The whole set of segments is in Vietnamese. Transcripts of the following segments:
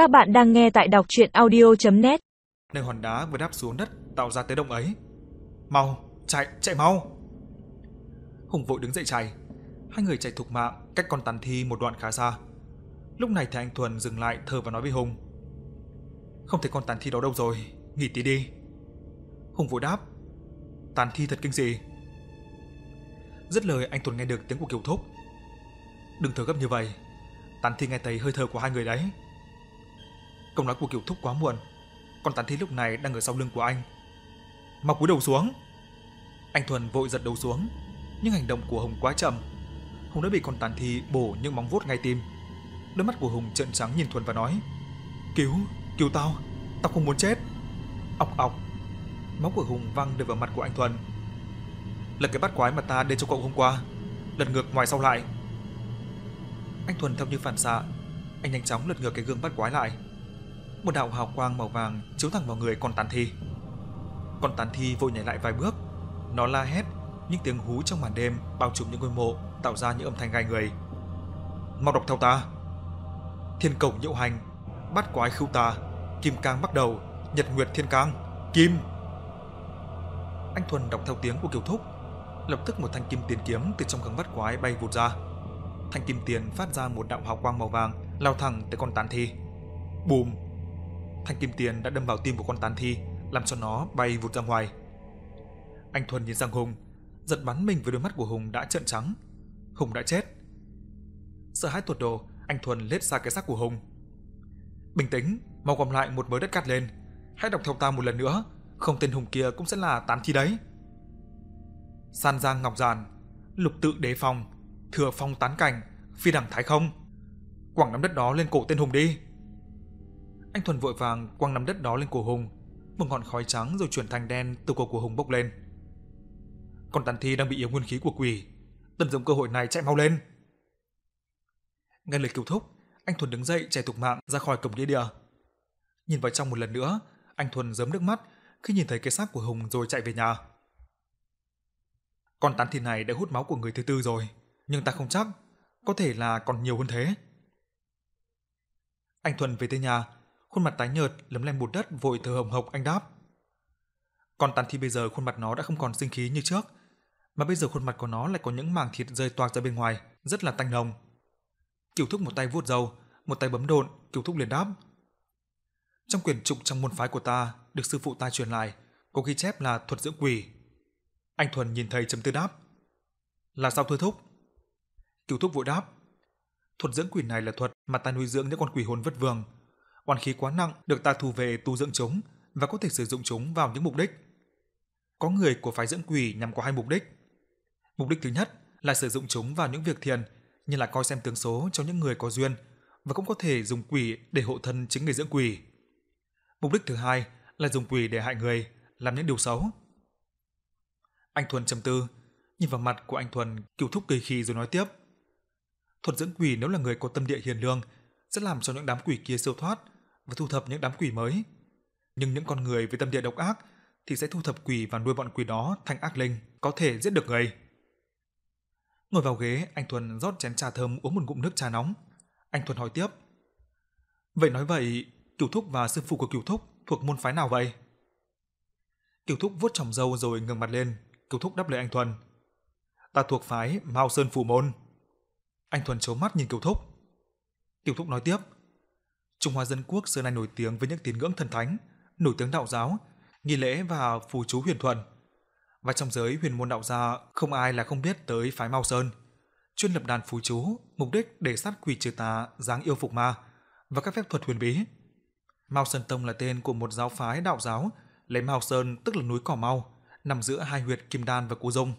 Các bạn đang nghe tại đọc chuyện audio.net Nơi hòn đá vừa đáp xuống đất tạo ra tiếng động ấy. Mau, chạy, chạy mau. Hùng vội đứng dậy chạy. Hai người chạy thục mạng cách con tàn thi một đoạn khá xa. Lúc này thì anh Thuần dừng lại thở và nói với Hùng. Không thấy con tàn thi đó đâu rồi, nghỉ tí đi. Hùng vội đáp. Tàn thi thật kinh dị. Dứt lời anh Thuần nghe được tiếng của Kiều Thúc. Đừng thở gấp như vậy, tàn thi nghe thấy hơi thở của hai người đấy. Câu nói của Kiều Thúc quá muộn, con tàn thi lúc này đang ở sau lưng của anh. Mau cúi đầu xuống. Anh Thuần vội giật đầu xuống, nhưng hành động của Hùng quá chậm. Hùng đã bị con tàn thi bổ những móng vuốt ngay tim. Đôi mắt của Hùng trợn trắng nhìn Thuần và nói: "Cứu, cứu tao, tao không muốn chết." Ọc ọc. Máu của Hùng văng đều vào mặt của anh Thuần. Là cái bắt quái mà ta để cho cậu hôm qua, lật ngược ngoài sau lại. Anh Thuần theo như phản xạ, anh nhanh chóng lật ngược cái gương bắt quái lại. Một đạo hào quang màu vàng chiếu thẳng vào người con tàn thi. Con tàn thi vội nhảy lại vài bước, nó la hét, những tiếng hú trong màn đêm bao trùm những ngôi mộ tạo ra những âm thanh gai người. Mau đọc theo ta. Thiên cổng nhiễu hành, bắt quái khưu tà, kim cang bắt đầu, nhật nguyệt thiên cang, kim. Anh Thuần đọc theo tiếng của Kiều Thúc, lập tức một thanh kim tiền kiếm từ trong gương bắt quái bay vụt ra. Thanh kim tiền phát ra một đạo hào quang màu vàng lao thẳng tới con tàn thi. Bùm! Thanh kim tiền đã đâm vào tim của con tán thi, làm cho nó bay vụt ra ngoài. Anh Thuần nhìn sang Hùng, giật bắn mình với đôi mắt của Hùng đã trợn trắng. Hùng đã chết. Sợ hãi tuột đồ, anh Thuần lết xa cái xác của Hùng. Bình tĩnh, mau gom lại một mớ đất cát lên. Hãy đọc theo ta một lần nữa, không tên Hùng kia cũng sẽ là tán thi đấy. San Giang Ngọc giàn, Lục Tự Đế phòng, Thừa Phong Tán Cảnh, Phi Đẳng Thái Không. Quẳng nắm đất đó lên cổ tên Hùng đi. Anh Thuần vội vàng quăng nắm đất đó lên cổ Hùng, một ngọn khói trắng rồi chuyển thành đen từ cổ của Hùng bốc lên. Còn tàn thi đang bị yếu nguyên khí của quỷ, tận dụng cơ hội này chạy mau lên. Nghe lời cứu thúc, anh Thuần đứng dậy chạy tục mạng ra khỏi cổng nghĩa địa. Nhìn vào trong một lần nữa, anh Thuần giấm nước mắt khi nhìn thấy cái xác của Hùng rồi chạy về nhà. Con tán thi này đã hút máu của người thứ tư rồi, nhưng ta không chắc, có thể là còn nhiều hơn thế. Anh Thuần về tới nhà, khuôn mặt tái nhợt lấm lem bùn đất vội thở hồng hộc anh đáp. Con tàn thi bây giờ khuôn mặt nó đã không còn sinh khí như trước, mà bây giờ khuôn mặt của nó lại có những màng thịt rơi toạc ra bên ngoài, rất là tanh nồng. kiểu Thúc một tay vuốt râu, một tay bấm độn, kiểu Thúc liền đáp. Trong quyển trục trong môn phái của ta, được sư phụ ta truyền lại, có ghi chép là thuật dưỡng quỷ. Anh Thuần nhìn thầy chấm tư đáp. Là sao thưa thúc? kiểu Thúc vội đáp. Thuật dưỡng quỷ này là thuật mà ta nuôi dưỡng những con quỷ hồn vất vường. Oan khí quá nặng được ta thu về tu dưỡng chúng và có thể sử dụng chúng vào những mục đích. Có người của phái dưỡng quỷ nhằm có hai mục đích. Mục đích thứ nhất là sử dụng chúng vào những việc thiền như là coi xem tướng số cho những người có duyên và cũng có thể dùng quỷ để hộ thân chính người dưỡng quỷ. Mục đích thứ hai là dùng quỷ để hại người, làm những điều xấu. Anh Thuần trầm tư, nhìn vào mặt của anh Thuần, kiểu Thúc cười khi rồi nói tiếp. Thuật dưỡng quỷ nếu là người có tâm địa hiền lương, sẽ làm cho những đám quỷ kia siêu thoát và thu thập những đám quỷ mới. Nhưng những con người với tâm địa độc ác thì sẽ thu thập quỷ và nuôi bọn quỷ đó thành ác linh, có thể giết được người. Ngồi vào ghế, anh Thuần rót chén trà thơm uống một ngụm nước trà nóng. Anh Thuần hỏi tiếp. Vậy nói vậy, Kiều Thúc và sư phụ của Kiều Thúc thuộc môn phái nào vậy? Kiều Thúc vuốt tròm râu rồi ngẩng mặt lên, Kiều Thúc đáp lời anh Thuần. Ta thuộc phái Mao Sơn Phủ Môn. Anh Thuần chố mắt nhìn Kiều Thúc. Kiều Thúc nói tiếp. Trung Hoa Dân Quốc xưa nay nổi tiếng với những tín ngưỡng thần thánh, nổi tiếng đạo giáo, nghi lễ và phù chú huyền thuần. Và trong giới huyền môn đạo gia không ai là không biết tới phái Mao Sơn, chuyên lập đàn phù chú, mục đích để sát quỷ trừ tà, giáng yêu phục ma và các phép thuật huyền bí. Mao Sơn Tông là tên của một giáo phái đạo giáo, lấy Mao Sơn tức là núi cỏ mau, nằm giữa hai huyệt Kim Đan và Cú Dung.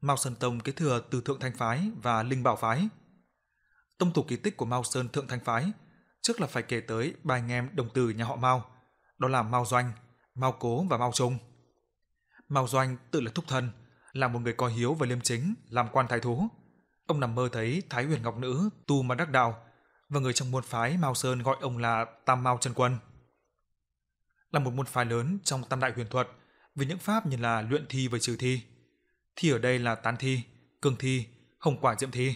Mao Sơn Tông kế thừa từ Thượng Thanh phái và Linh Bảo phái. Tông tục kỳ tích của Mao Sơn Thượng Thanh phái trước là phải kể tới ba anh em đồng tử nhà họ Mao, đó là Mao Doanh, Mao Cố và Mao Trung. Mao Doanh tự là thúc thân, là một người có hiếu và liêm chính, làm quan thái thú. Ông nằm mơ thấy Thái Huyền Ngọc Nữ tu mà đắc đạo, và người trong môn phái Mao Sơn gọi ông là Tam Mao Chân Quân. Là một môn phái lớn trong Tam Đại Huyền Thuật, với những pháp như là luyện thi và trừ thi. Thi ở đây là tán thi, cường thi, hồng quả diệm thi.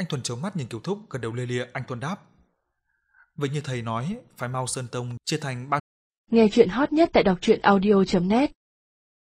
Anh Thuần chớp mắt nhìn Kiều Thúc gật đầu lê lịa, anh Thuần đáp. Vậy như thầy nói, phải mau sơn tông chia thành ba Nghe chuyện hot nhất tại đọc truyện audio.net